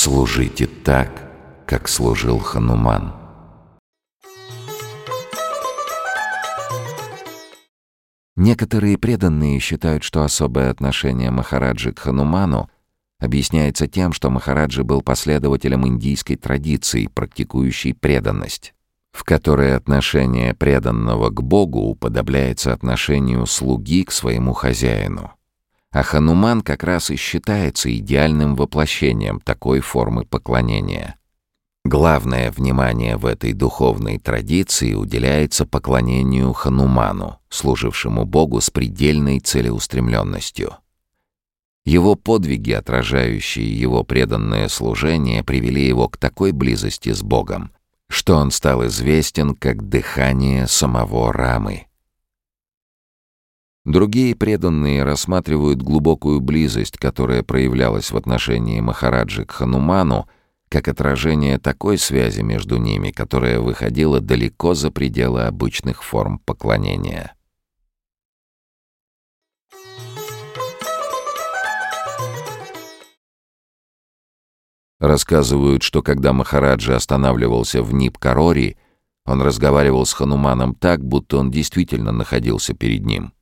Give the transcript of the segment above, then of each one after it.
Служите так, как служил Хануман. Некоторые преданные считают, что особое отношение Махараджи к Хануману объясняется тем, что Махараджи был последователем индийской традиции, практикующей преданность, в которой отношение преданного к Богу уподобляется отношению слуги к своему хозяину. А Хануман как раз и считается идеальным воплощением такой формы поклонения. Главное внимание в этой духовной традиции уделяется поклонению Хануману, служившему Богу с предельной целеустремленностью. Его подвиги, отражающие его преданное служение, привели его к такой близости с Богом, что он стал известен как дыхание самого Рамы. Другие преданные рассматривают глубокую близость, которая проявлялась в отношении Махараджи к Хануману, как отражение такой связи между ними, которая выходила далеко за пределы обычных форм поклонения. Рассказывают, что когда Махараджа останавливался в Нип-Карори, он разговаривал с Хануманом так, будто он действительно находился перед ним.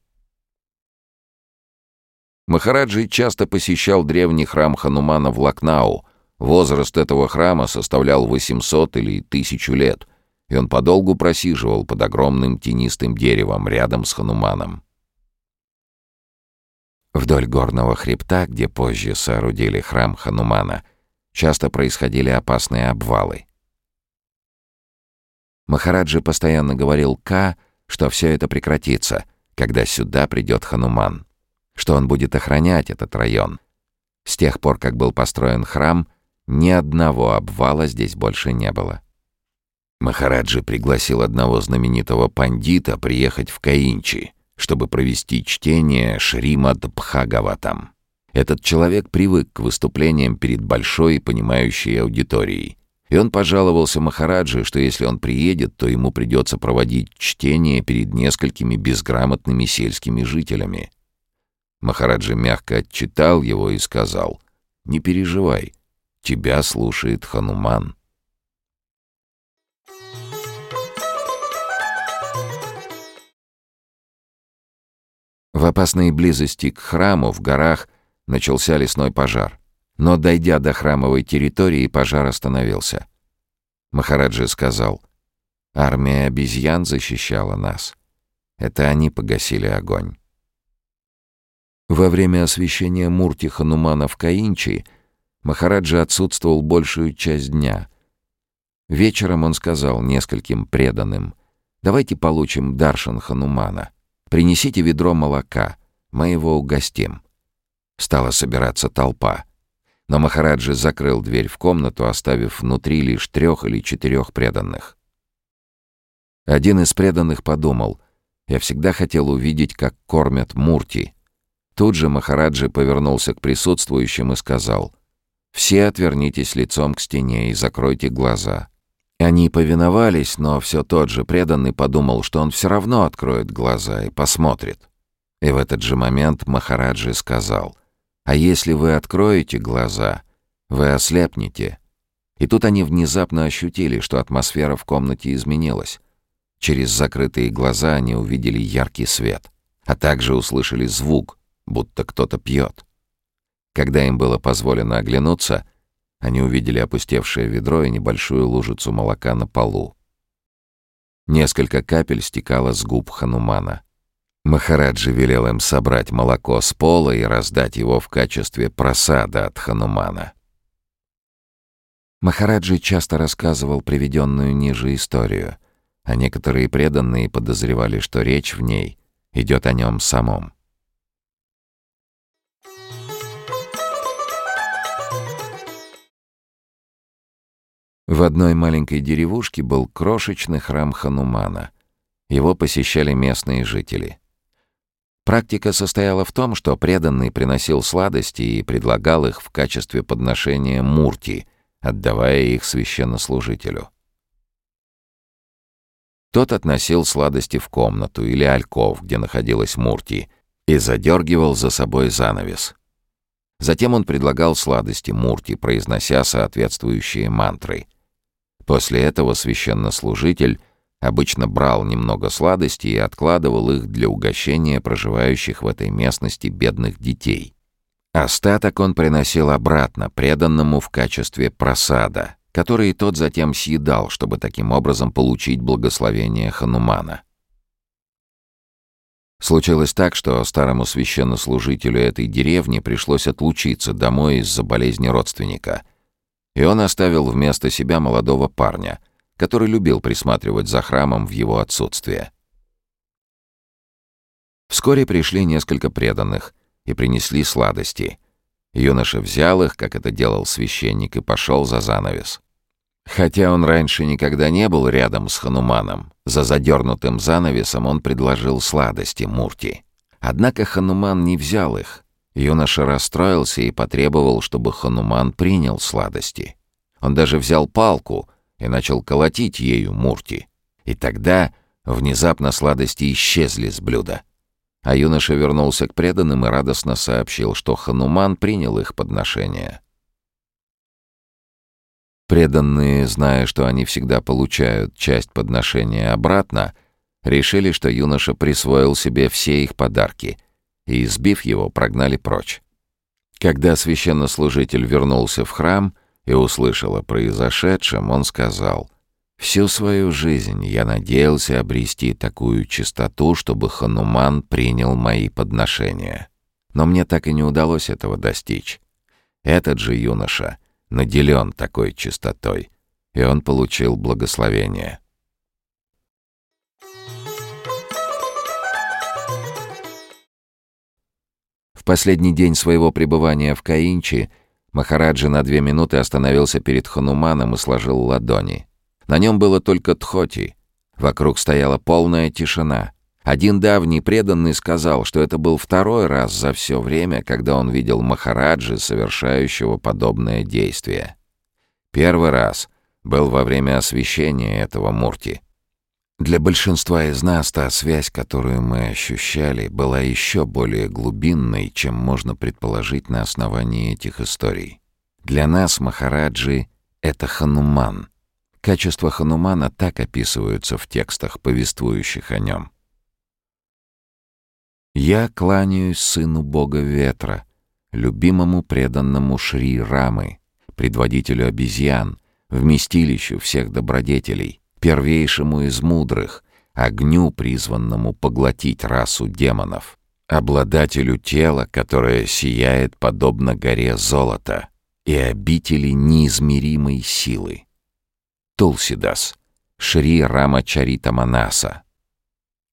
Махараджи часто посещал древний храм Ханумана в Лакнау. Возраст этого храма составлял 800 или 1000 лет, и он подолгу просиживал под огромным тенистым деревом рядом с Хануманом. Вдоль горного хребта, где позже соорудили храм Ханумана — часто происходили опасные обвалы. Махараджи постоянно говорил Ка, что все это прекратится, когда сюда придет Хануман, что он будет охранять этот район. С тех пор, как был построен храм, ни одного обвала здесь больше не было. Махараджи пригласил одного знаменитого пандита приехать в Каинчи, чтобы провести чтение Шримад Бхагаватам. Этот человек привык к выступлениям перед большой и понимающей аудиторией. И он пожаловался Махараджи, что если он приедет, то ему придется проводить чтение перед несколькими безграмотными сельскими жителями. Махараджи мягко отчитал его и сказал, «Не переживай, тебя слушает Хануман». В опасной близости к храму в горах начался лесной пожар. Но, дойдя до храмовой территории, пожар остановился. Махараджи сказал, «Армия обезьян защищала нас. Это они погасили огонь». Во время освящения Мурти Ханумана в Каинчи Махараджа отсутствовал большую часть дня. Вечером он сказал нескольким преданным, «Давайте получим даршан Ханумана. Принесите ведро молока, мы его угостим». Стала собираться толпа. Но Махараджи закрыл дверь в комнату, оставив внутри лишь трех или четырех преданных. Один из преданных подумал, «Я всегда хотел увидеть, как кормят Мурти». Тут же Махараджи повернулся к присутствующим и сказал, «Все отвернитесь лицом к стене и закройте глаза». Они повиновались, но все тот же преданный подумал, что он все равно откроет глаза и посмотрит. И в этот же момент Махараджи сказал — а если вы откроете глаза, вы ослепнете. И тут они внезапно ощутили, что атмосфера в комнате изменилась. Через закрытые глаза они увидели яркий свет, а также услышали звук, будто кто-то пьет. Когда им было позволено оглянуться, они увидели опустевшее ведро и небольшую лужицу молока на полу. Несколько капель стекало с губ Ханумана. Махараджи велел им собрать молоко с пола и раздать его в качестве просада от Ханумана. Махараджи часто рассказывал приведенную ниже историю, а некоторые преданные подозревали, что речь в ней идет о нем самом. В одной маленькой деревушке был крошечный храм Ханумана. Его посещали местные жители — Практика состояла в том, что преданный приносил сладости и предлагал их в качестве подношения мурти, отдавая их священнослужителю. Тот относил сладости в комнату или альков, где находилась мурти, и задергивал за собой занавес. Затем он предлагал сладости Мурти, произнося соответствующие мантры. После этого священнослужитель обычно брал немного сладостей и откладывал их для угощения проживающих в этой местности бедных детей. Остаток он приносил обратно, преданному в качестве просада, который тот затем съедал, чтобы таким образом получить благословение Ханумана. Случилось так, что старому священнослужителю этой деревни пришлось отлучиться домой из-за болезни родственника. И он оставил вместо себя молодого парня, который любил присматривать за храмом в его отсутствие. Вскоре пришли несколько преданных и принесли сладости. Юноша взял их, как это делал священник, и пошел за занавес. Хотя он раньше никогда не был рядом с Хануманом, за задернутым занавесом он предложил сладости Мурти. Однако Хануман не взял их. Юноша расстроился и потребовал, чтобы Хануман принял сладости. Он даже взял палку и начал колотить ею Мурти. И тогда внезапно сладости исчезли с блюда. А юноша вернулся к преданным и радостно сообщил, что Хануман принял их подношение. Преданные, зная, что они всегда получают часть подношения обратно, решили, что юноша присвоил себе все их подарки и, избив его, прогнали прочь. Когда священнослужитель вернулся в храм и услышал о произошедшем, он сказал, «Всю свою жизнь я надеялся обрести такую чистоту, чтобы Хануман принял мои подношения. Но мне так и не удалось этого достичь. Этот же юноша — наделен такой чистотой, и он получил благословение. Последний день своего пребывания в Каинчи Махараджи на две минуты остановился перед Хануманом и сложил ладони. На нем было только тхоти. Вокруг стояла полная тишина — один давний преданный сказал, что это был второй раз за все время, когда он видел Махараджи, совершающего подобное действие. Первый раз был во время освящения этого Мурти. Для большинства из нас та связь, которую мы ощущали, была еще более глубинной, чем можно предположить на основании этих историй. Для нас Махараджи — это Хануман. Качества Ханумана так описываются в текстах, повествующих о нем — я кланяюсь сыну бога ветра, любимому преданному Шри Рамы, предводителю обезьян, вместилищу всех добродетелей, первейшему из мудрых, огню, призванному поглотить расу демонов, обладателю тела, которое сияет подобно горе золота, и обители неизмеримой силы. Тулсидас, Шри Рама Чарита Манаса,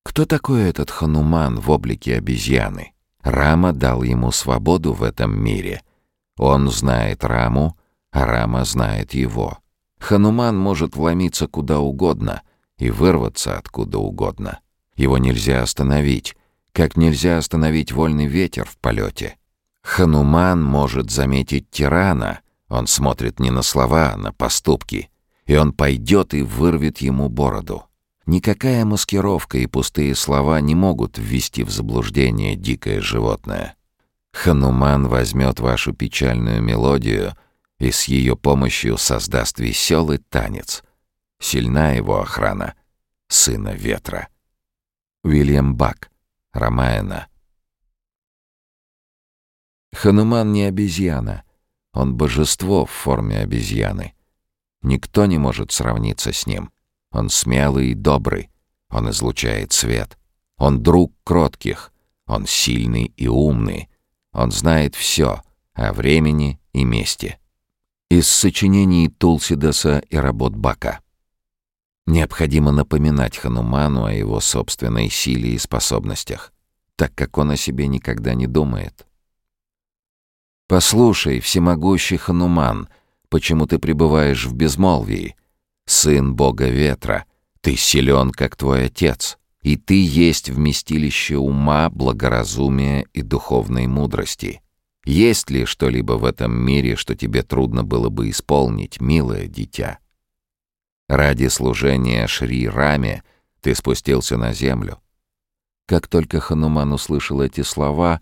кто такой этот Хануман в облике обезьяны? Рама дал ему свободу в этом мире. Он знает Раму, а Рама знает его. Хануман может вломиться куда угодно и вырваться откуда угодно. Его нельзя остановить, как нельзя остановить вольный ветер в полете. Хануман может заметить тирана, он смотрит не на слова, а на поступки, и он пойдет и вырвет ему бороду. Никакая маскировка и пустые слова не могут ввести в заблуждение дикое животное. Хануман возьмет вашу печальную мелодию и с ее помощью создаст веселый танец. Сильна его охрана, сына ветра. Уильям Бак, Рамаяна. Хануман не обезьяна, он божество в форме обезьяны. Никто не может сравниться с ним. Он смелый и добрый. Он излучает свет. Он друг кротких. Он сильный и умный. Он знает все о времени и месте. Из сочинений Тулсидаса и работ Бака. Необходимо напоминать Хануману о его собственной силе и способностях, так как он о себе никогда не думает. «Послушай, всемогущий Хануман, почему ты пребываешь в безмолвии?» сын бога ветра, ты силен, как твой отец, и ты есть вместилище ума, благоразумия и духовной мудрости. Есть ли что-либо в этом мире, что тебе трудно было бы исполнить, милое дитя? Ради служения Шри Раме ты спустился на землю. Как только Хануман услышал эти слова,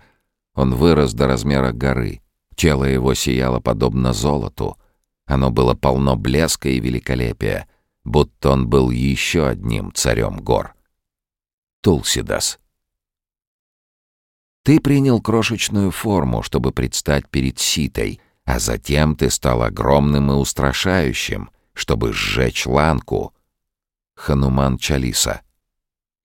он вырос до размера горы. Тело его сияло подобно золоту. Оно было полно блеска и великолепия, будто он был еще одним царем гор. Тулсидас. Ты принял крошечную форму, чтобы предстать перед Ситой, а затем ты стал огромным и устрашающим, чтобы сжечь ланку. Хануман Чалиса.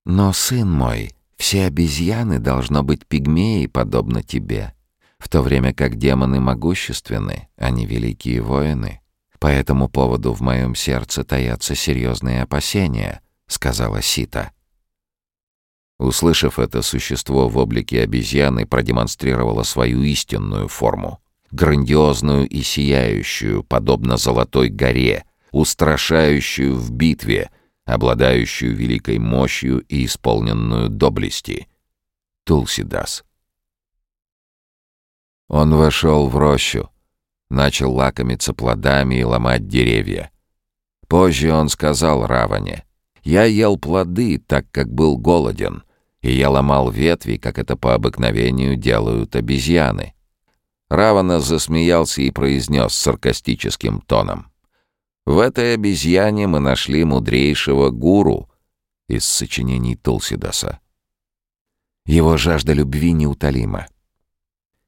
Но, сын мой, все обезьяны должно быть пигмеи, подобно тебе, в то время как демоны могущественны, они великие воины. По этому поводу в моем сердце таятся серьезные опасения, сказала Сита. Услышав это, существо в облике обезьяны продемонстрировало свою истинную форму. Грандиозную и сияющую, подобно золотой горе, устрашающую в битве, обладающую великой мощью и исполненную доблести. Тулсидас. Он вошел в рощу, начал лакомиться плодами и ломать деревья. Позже он сказал Раване, «Я ел плоды, так как был голоден, и я ломал ветви, как это по обыкновению делают обезьяны». Равана засмеялся и произнес саркастическим тоном, «В этой обезьяне мы нашли мудрейшего гуру» из сочинений Тулсидаса. Его жажда любви неутолима.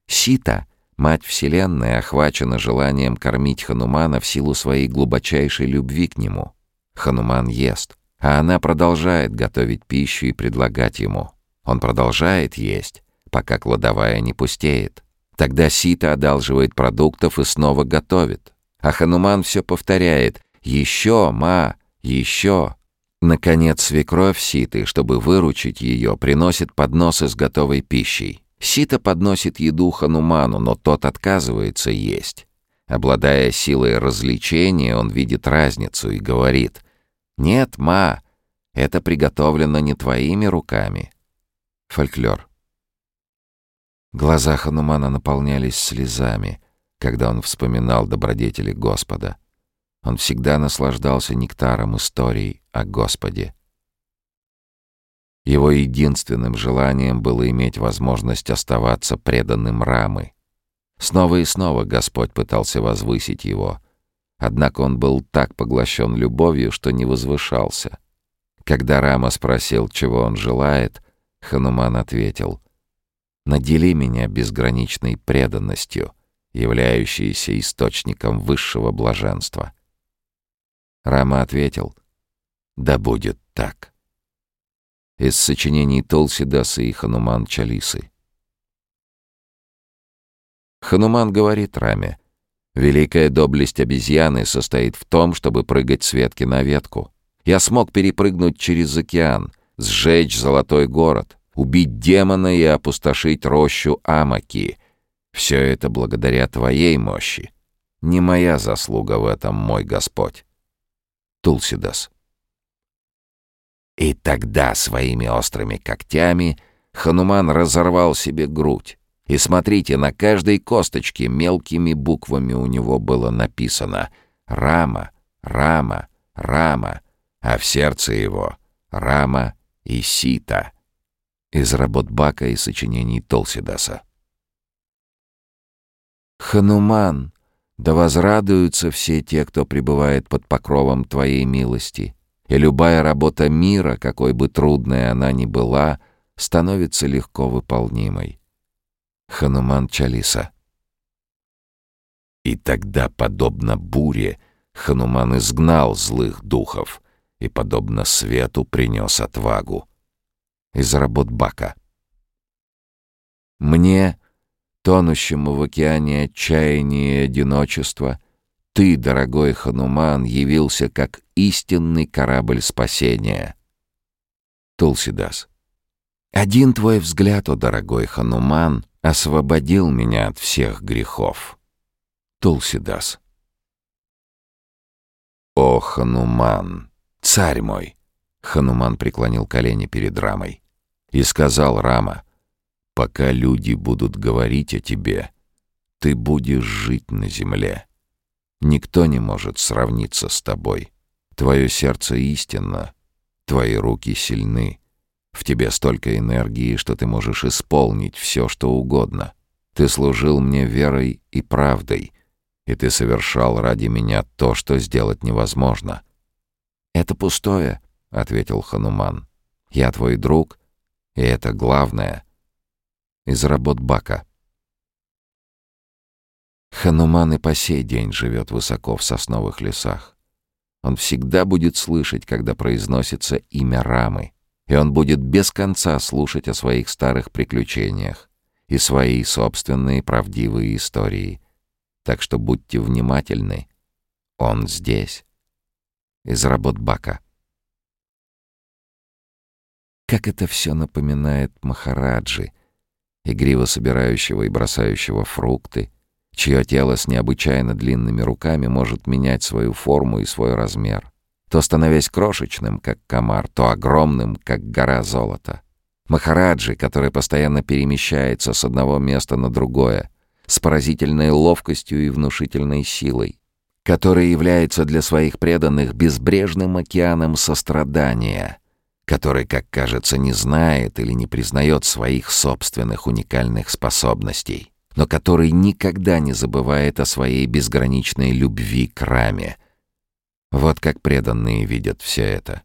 Сита, мать Вселенной, охвачена желанием кормить Ханумана в силу своей глубочайшей любви к нему. Хануман ест, а она продолжает готовить пищу и предлагать ему. Он продолжает есть, пока кладовая не пустеет. Тогда Сита одалживает продуктов и снова готовит. А Хануман все повторяет «Еще, ма, еще». Наконец, свекровь Ситы, чтобы выручить ее, приносит подносы с готовой пищей. Сита подносит еду Хануману, но тот отказывается есть. Обладая силой развлечения, он видит разницу и говорит «Нет, ма, это приготовлено не твоими руками». Фольклор. Глаза Ханумана наполнялись слезами, когда он вспоминал добродетели Господа. Он всегда наслаждался нектаром историй о Господе. Его единственным желанием было иметь возможность оставаться преданным Рамы. Снова и снова Господь пытался возвысить его, однако он был так поглощен любовью, что не возвышался. Когда Рама спросил, чего он желает, Хануман ответил, «Надели меня безграничной преданностью, являющейся источником высшего блаженства». Рама ответил, «Да будет так» из сочинений Толсидаса и Хануман Чалисы. Хануман говорит Раме, «Великая доблесть обезьяны состоит в том, чтобы прыгать с ветки на ветку. Я смог перепрыгнуть через океан, сжечь золотой город, убить демона и опустошить рощу Амаки. Все это благодаря твоей мощи. Не моя заслуга в этом, мой Господь». Тулсидас. И тогда своими острыми когтями Хануман разорвал себе грудь. И смотрите, на каждой косточке мелкими буквами у него было написано «Рама, Рама, Рама», а в сердце его «Рама и Сита» из работ Бака и сочинений Толсидаса. «Хануман, да возрадуются все те, кто пребывает под покровом Твоей милости» и любая работа мира, какой бы трудной она ни была, становится легко выполнимой. Хануман Чалиса И тогда, подобно буре, Хануман изгнал злых духов и, подобно свету, принес отвагу. Из работ Бака. Мне, тонущему в океане отчаяния и одиночества, ты, дорогой Хануман, явился как истинный корабль спасения. Тулсидас. Один твой взгляд, о дорогой Хануман, освободил меня от всех грехов. Тулсидас. О, Хануман, царь мой! Хануман преклонил колени перед Рамой и сказал Рама, «Пока люди будут говорить о тебе, ты будешь жить на земле». Никто не может сравниться с тобой. Твое сердце истинно, твои руки сильны. В тебе столько энергии, что ты можешь исполнить все, что угодно. Ты служил мне верой и правдой, и ты совершал ради меня то, что сделать невозможно». «Это пустое», — ответил Хануман. «Я твой друг, и это главное». Из работ Бака. Хануман и по сей день живет высоко в сосновых лесах. Он всегда будет слышать, когда произносится имя Рамы, и он будет без конца слушать о своих старых приключениях и свои собственные правдивые истории. Так что будьте внимательны. Он здесь. Из работ Бака. Как это все напоминает Махараджи, игриво собирающего и бросающего фрукты, чье тело с необычайно длинными руками может менять свою форму и свой размер, то становясь крошечным, как комар, то огромным, как гора золота. Махараджи, который постоянно перемещается с одного места на другое, с поразительной ловкостью и внушительной силой, который является для своих преданных безбрежным океаном сострадания, который, как кажется, не знает или не признает своих собственных уникальных способностей но который никогда не забывает о своей безграничной любви к раме. Вот как преданные видят все это.